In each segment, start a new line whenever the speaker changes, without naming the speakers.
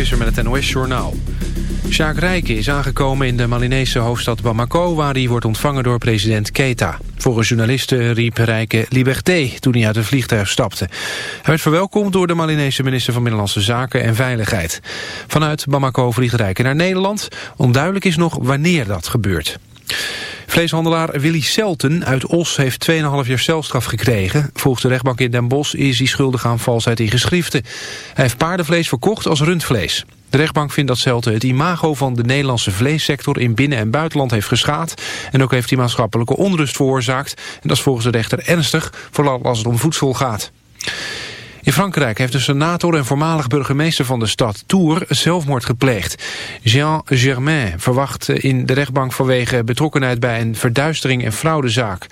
Visser met het NOS-journaal. Sjaak Rijke is aangekomen in de Malinese hoofdstad Bamako... waar hij wordt ontvangen door president Keita. Volgens journalisten riep Rijke liberté toen hij uit het vliegtuig stapte. Hij werd verwelkomd door de Malinese minister van Binnenlandse Zaken en Veiligheid. Vanuit Bamako vliegt Rijke naar Nederland. Onduidelijk is nog wanneer dat gebeurt. Vleeshandelaar Willy Selten uit Os heeft 2,5 jaar celstraf gekregen. Volgens de rechtbank in Den Bosch is hij schuldig aan valsheid in geschriften. Hij heeft paardenvlees verkocht als rundvlees. De rechtbank vindt dat Selten het imago van de Nederlandse vleessector in binnen- en buitenland heeft geschaad. En ook heeft hij maatschappelijke onrust veroorzaakt. En dat is volgens de rechter ernstig, vooral als het om voedsel gaat. In Frankrijk heeft de senator en voormalig burgemeester van de stad Tours zelfmoord gepleegd. Jean Germain verwacht in de rechtbank vanwege betrokkenheid bij een verduistering en fraudezaak.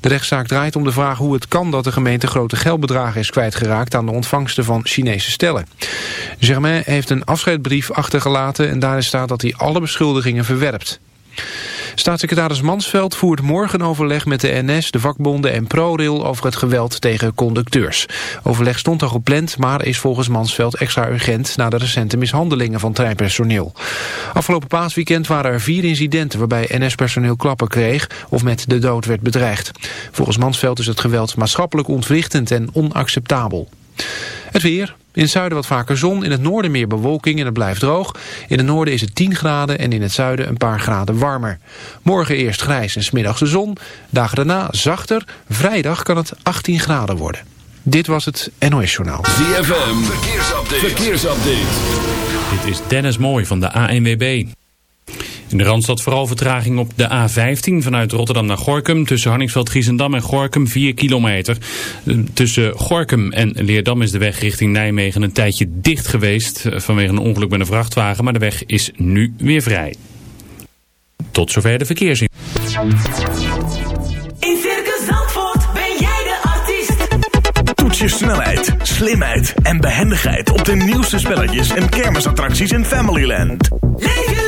De rechtszaak draait om de vraag hoe het kan dat de gemeente grote geldbedragen is kwijtgeraakt aan de ontvangsten van Chinese stellen. Germain heeft een afscheidbrief achtergelaten en daarin staat dat hij alle beschuldigingen verwerpt. Staatssecretaris Mansveld voert morgen overleg met de NS, de vakbonden en ProRail over het geweld tegen conducteurs. Overleg stond al gepland, maar is volgens Mansveld extra urgent na de recente mishandelingen van treinpersoneel. Afgelopen paasweekend waren er vier incidenten waarbij NS-personeel klappen kreeg of met de dood werd bedreigd. Volgens Mansveld is het geweld maatschappelijk ontwrichtend en onacceptabel. Het weer. In het zuiden wat vaker zon, in het noorden meer bewolking en het blijft droog. In het noorden is het 10 graden en in het zuiden een paar graden warmer. Morgen eerst grijs en smiddags de zon. Dagen daarna zachter. Vrijdag kan het 18 graden worden. Dit was het NOS Journaal.
ZFM, verkeersupdate. verkeersupdate.
Dit is Dennis Mooij van de ANWB. In de Randstad vooral vertraging op de A15 vanuit Rotterdam naar Gorkum. Tussen Harningsveld, Giesendam en Gorkum 4 kilometer. Tussen Gorkum en Leerdam is de weg richting Nijmegen een tijdje dicht geweest. Vanwege een ongeluk met een vrachtwagen. Maar de weg is nu weer vrij. Tot zover de verkeersin.
In Circus Zandvoort ben jij de artiest.
Toets je snelheid, slimheid en behendigheid op de nieuwste spelletjes en kermisattracties in Familyland.
Leef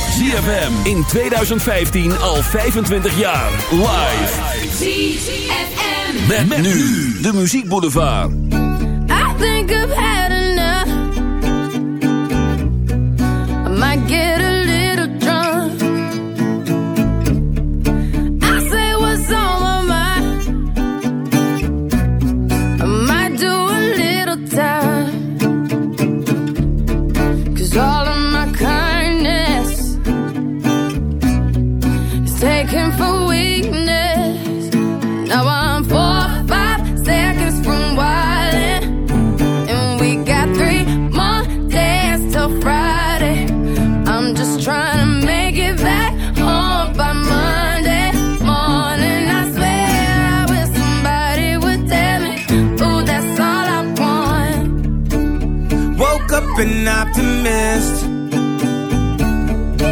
ZFM in 2015 al 25 jaar. Live.
ZFM.
Met, met nu de Muziek Boulevard.
I think I've had enough. I might get a taken for weakness. Now I'm four five seconds from wildin'. And we got three more days till Friday. I'm just trying to make it back home by Monday morning. I swear I wish somebody would tell me, ooh, that's all I want.
Woke up an optimist.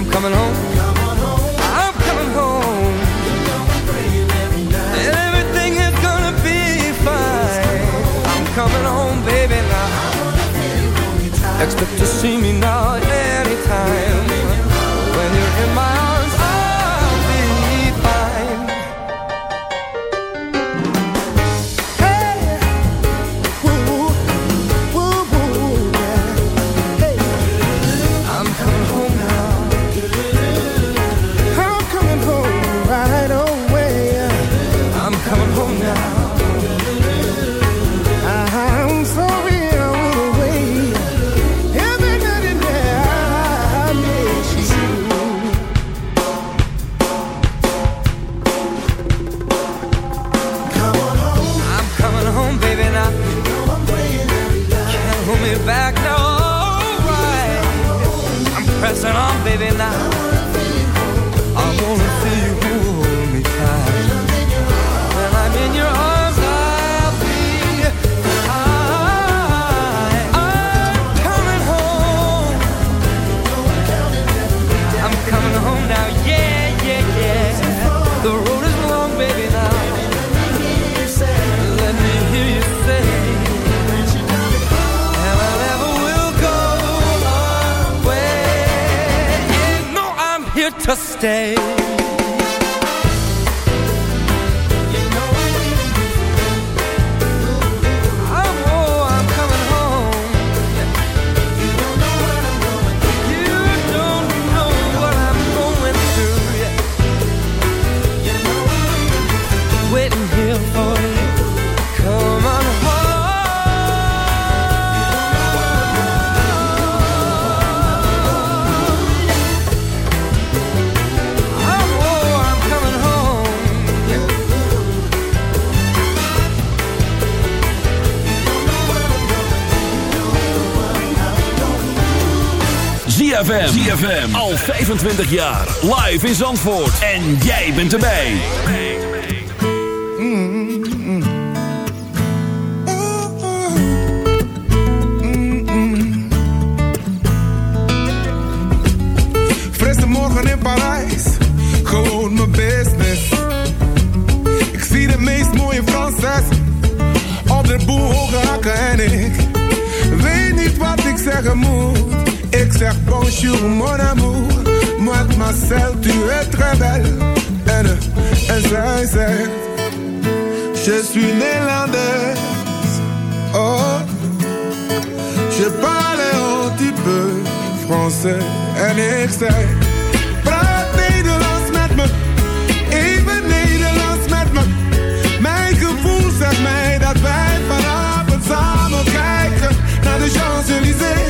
I'm coming home. I'm coming home. And everything is gonna be fine. I'm coming home, baby, now. Expect to see me now
ZFM. ZFM. Al 25 jaar. Live in Zandvoort. En jij bent erbij.
Frisse morgen in Parijs, gewoon mijn business. Ik zie de meest mooie Franses op de boel hoge hakken en ik weet niet wat ik zeggen moet serpent sur mon amour. Moi ma tu es très belle. Je suis néerlandaise. Oh, je parle un petit peu français. En ik zei, praat Nederlands met me. Even Nederlands met me. Mijn gevoel zegt mij dat wij vanavond samen kijken naar de Champs-Élysées.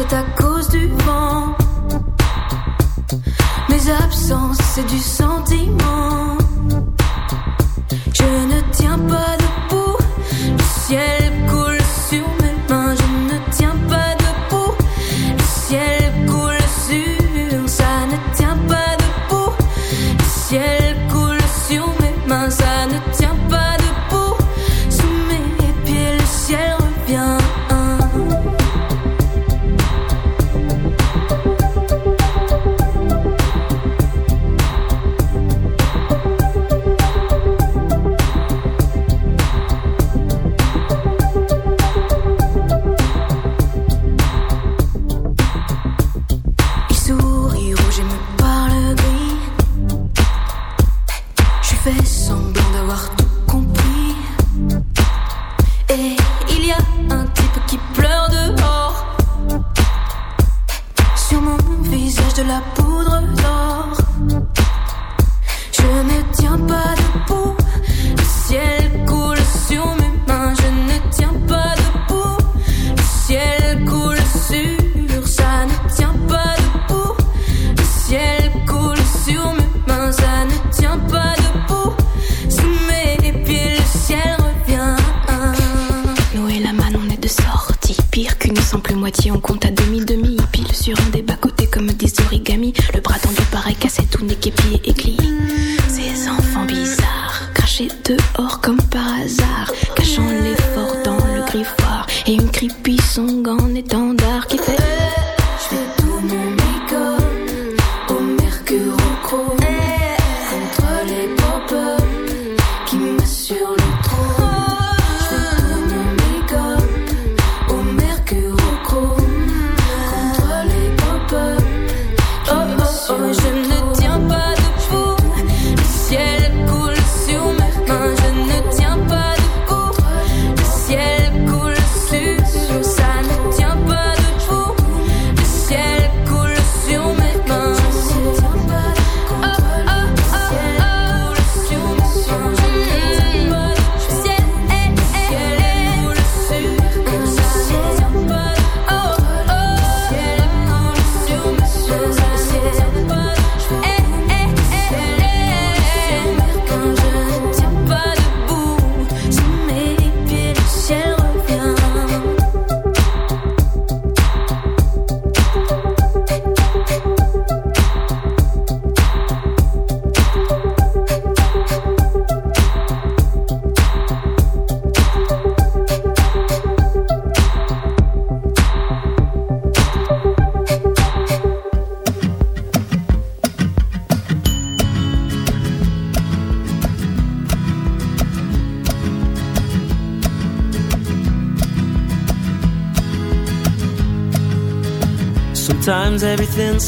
c'est à cause du vent. Mes absences, c'est du sentiment.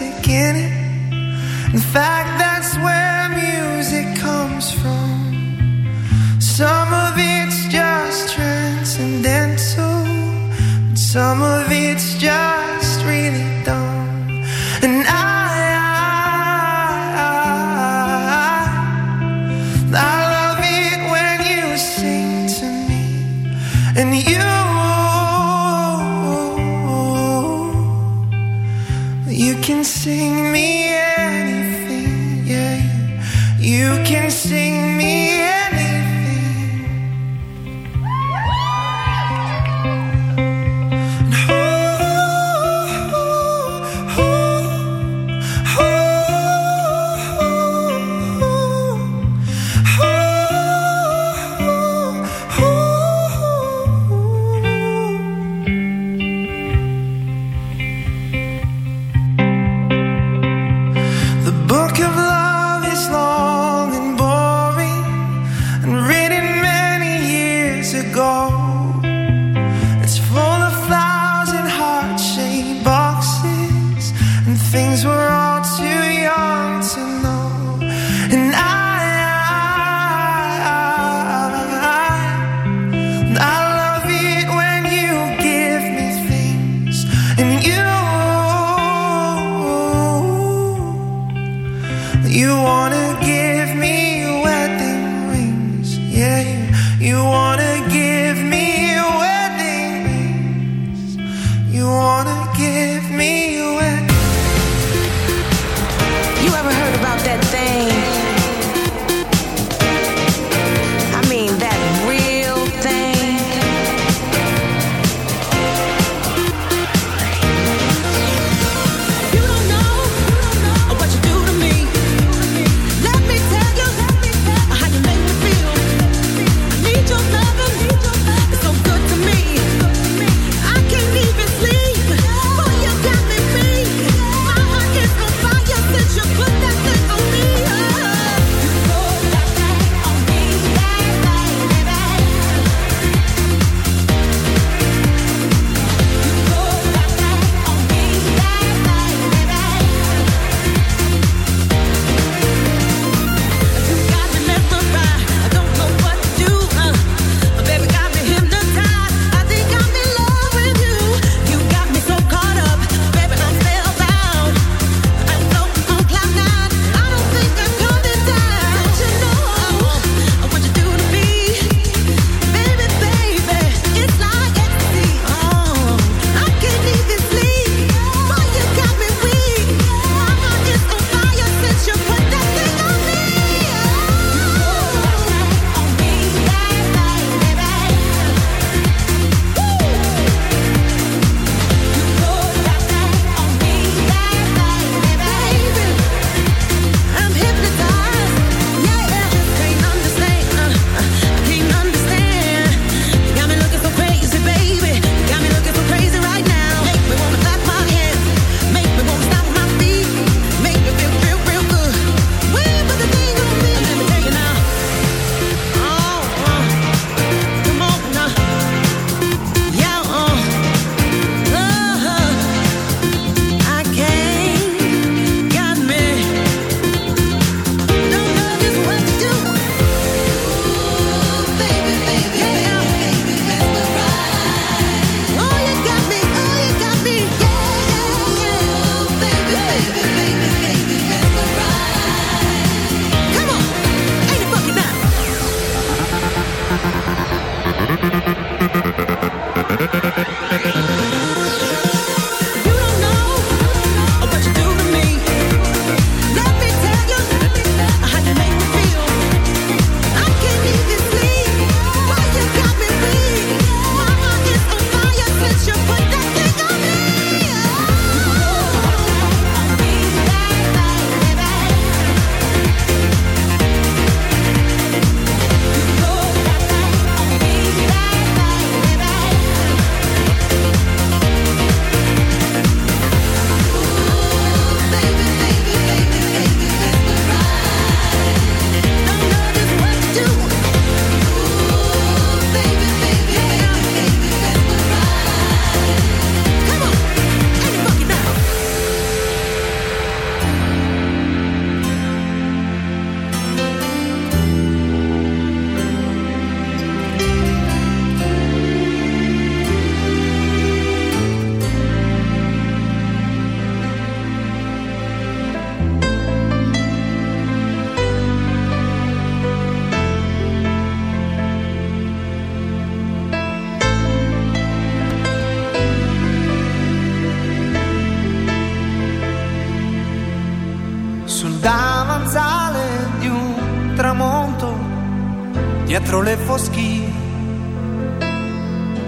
Music in it. In fact,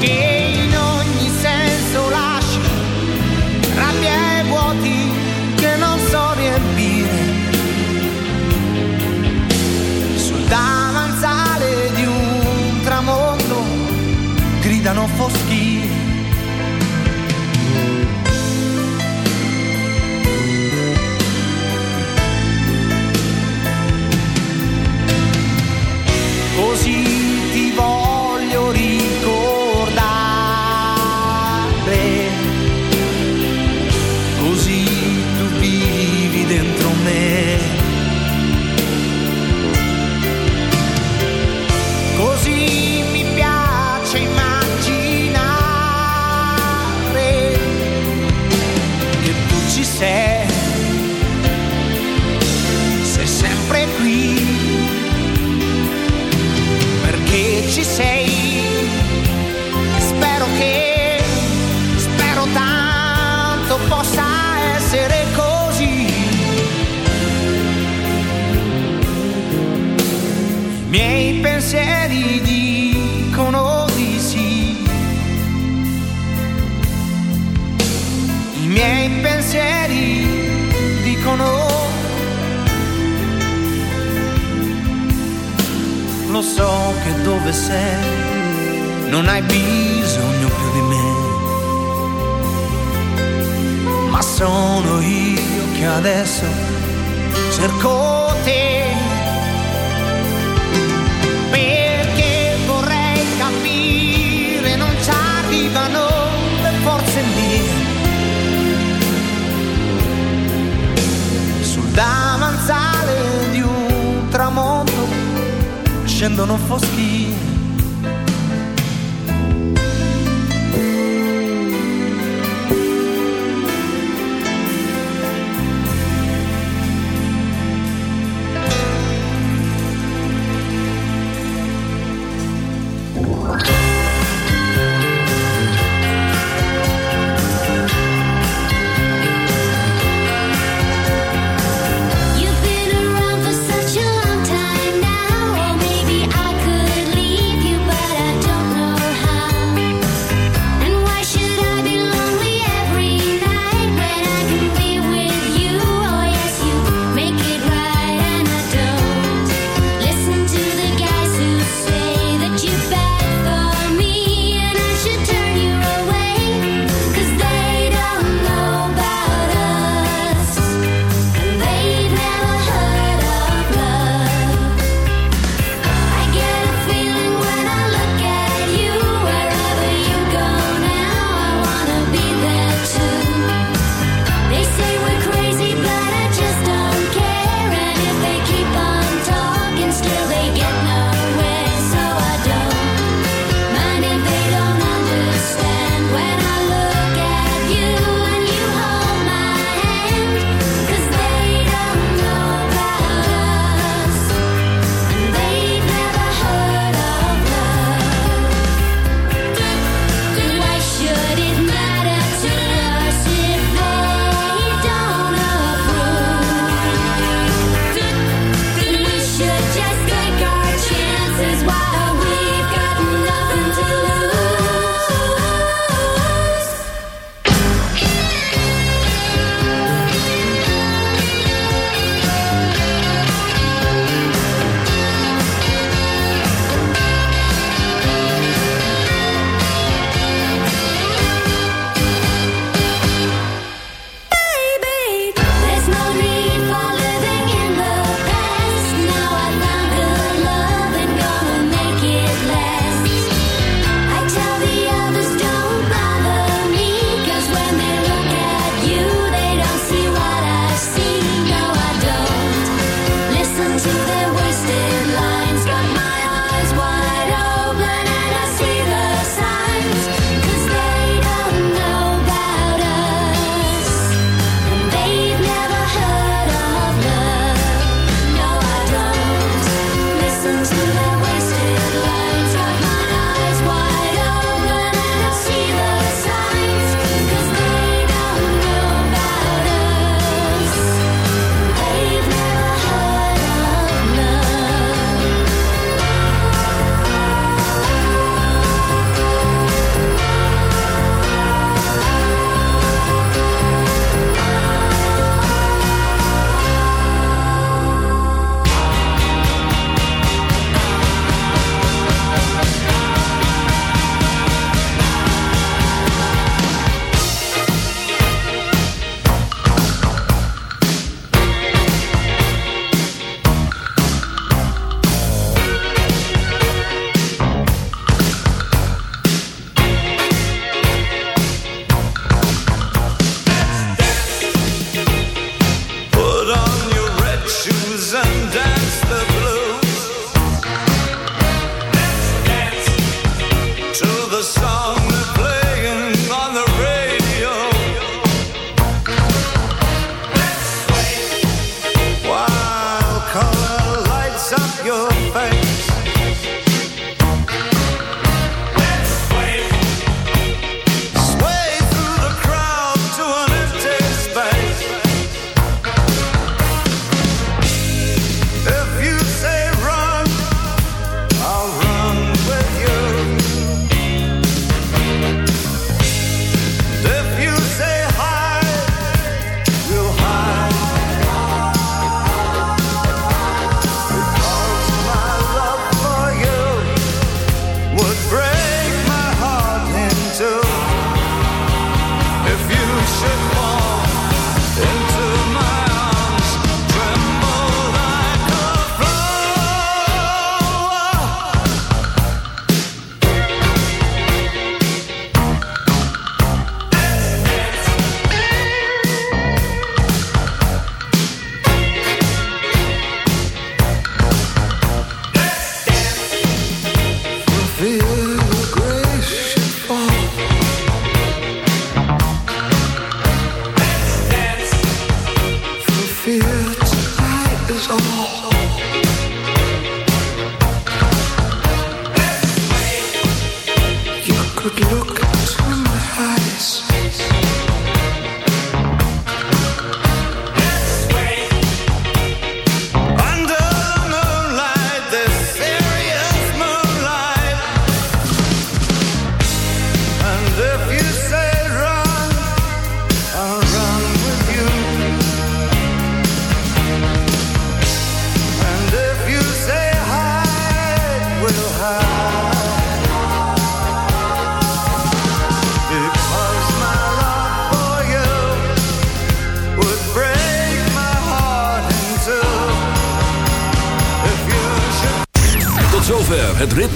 che in ogni senso lasci rabbia e vuoti che non so riempire. Sul davanzale di un tramonto gridano foschie così